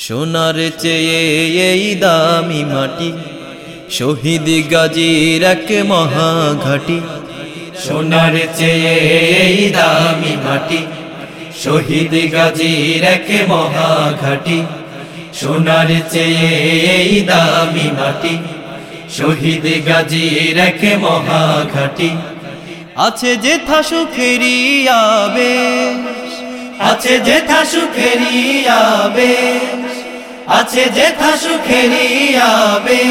সোনার চেয়ে এই দামি মাটি, শহীদ গাজীর এক মহাঘাটি। সোনার চেয়ে এই দামি মাটি, শহীদ গাজীর এক মহাঘাটি। সোনার চেয়ে এই দামি মাটি, শহীদ গাজীর এক মহাঘাটি। আছে যে সুখেরি আবে আছে যে সুখেরি আবে আছে যে সুখেরি আবে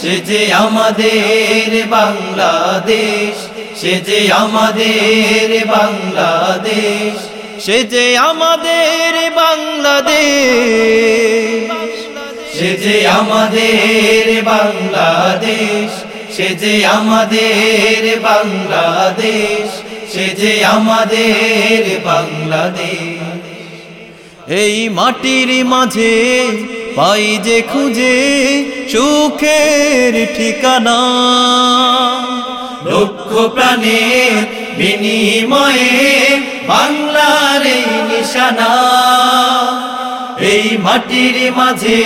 সে যে আমাদের বাংলাদেশ, সে যে আমাদের বাংলাদেশ, সে যে আমাদের বাংলাদেশ। সে যে আমাদের বাংলাদেশ, সে যে আমাদের বাংলাদেশ, সে যে আমাদের বাংলাদেশ। এই মাটির মাঝে পাই যে খুঁজে সুখের ঠিকানা। লক্ষ প্রাণের বিনিময়ে বাংলার এই নিশানা। এই মাটির মাঝে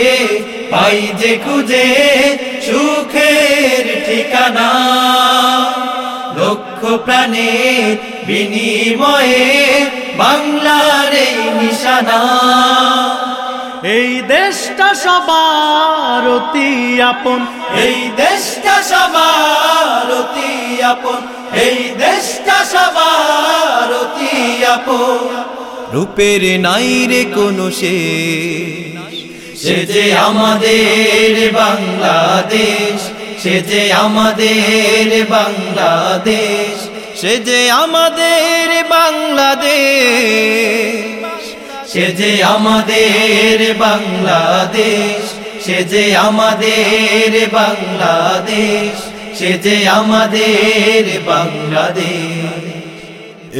পাই যে খুঁজে সুখের ঠিকানা। লক্ষ প্রাণের বিনিময়ে বাংলার এই নিশানা। এই দেশটা সবার অতি আপন। এই দেশটা সবার অতি আপন। এই দেশটা সবার অতি আপন। রূপের নাই রে কোনো সে সে যে আমাদের বাংলাদেশ সে যে আমাদের বাংলাদেশ, সে যে আমাদের বাংলাদেশ, সে যে আমাদের বাংলাদেশ, সে যে আমাদের বাংলাদেশ, সে যে আমাদের বাংলাদেশ।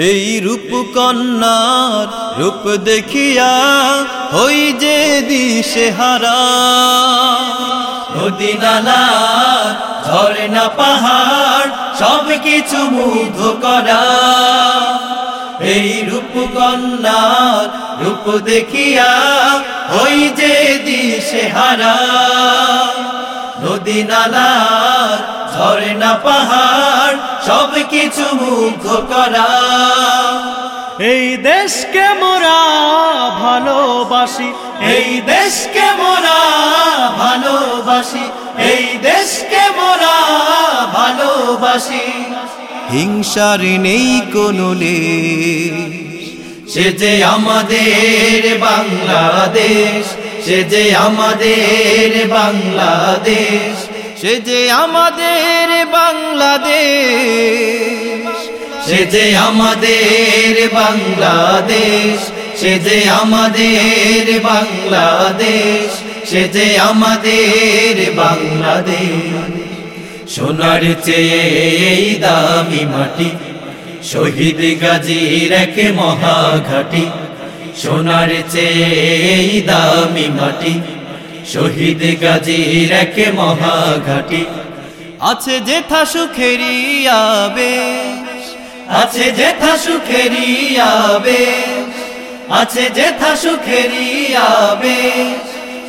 এই রূপ কন্যার রূপ দেখিয়া হই যে দিশে হারা নদী নালা ঝর্ণা পাহাড়, সব কিছু মুগ্ধ করা। এই রূপ কন্যার রূপ দেখিয়া হই যে দিশে হারা। নদী নালার ঝর্ণা পাহাড়, সব কিছু মুগ্ধ করা। এই দেশকে মোরা ভালোবাসি এই দেশকে মোরা ভালোবাসি? এই দেশকে মোরা ভালোবাসি? হিংসার নেই কোনো সে যে আমাদের বাংলাদেশ, সে যে আমাদের বাংলাদেশ, সে যে আমাদের বাংলাদেশ, সে যে আমাদের বাংলাদেশ সে যে আমাদের বাংলাদেশ সে যে আমাদের বাংলাদেশ। সোনার চেয়ে দামি মাটি, শহীদ গাজীর এক মহাঘাটি। সোনার চেয়ে দামি মাটি, শহীদ গাজীর এক মহাঘাটি। আছে যেথা সুখেরি আবে আছে যেথা সুখেরি আবে আছে যেথা সুখেরি আবে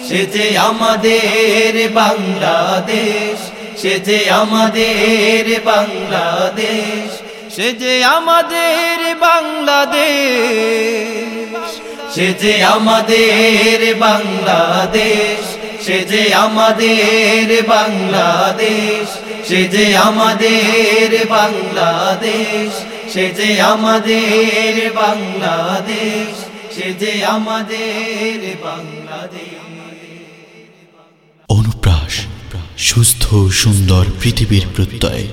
সে যে আমাদের বাংলাদেশ, সে যে আমাদের বাংলাদেশ, সে যে আমাদের বাংলাদেশ, সে যে আমাদের বাংলাদেশ, সে যে আমাদের বাংলাদেশ, সে যে আমাদের বাংলাদেশ। সে যে আমাদের বাংলাদেশ সে যে আমাদের বাংলাদেশ। অনুপ্রাস সুস্থ সুন্দর পৃথিবীর প্রত্যয়।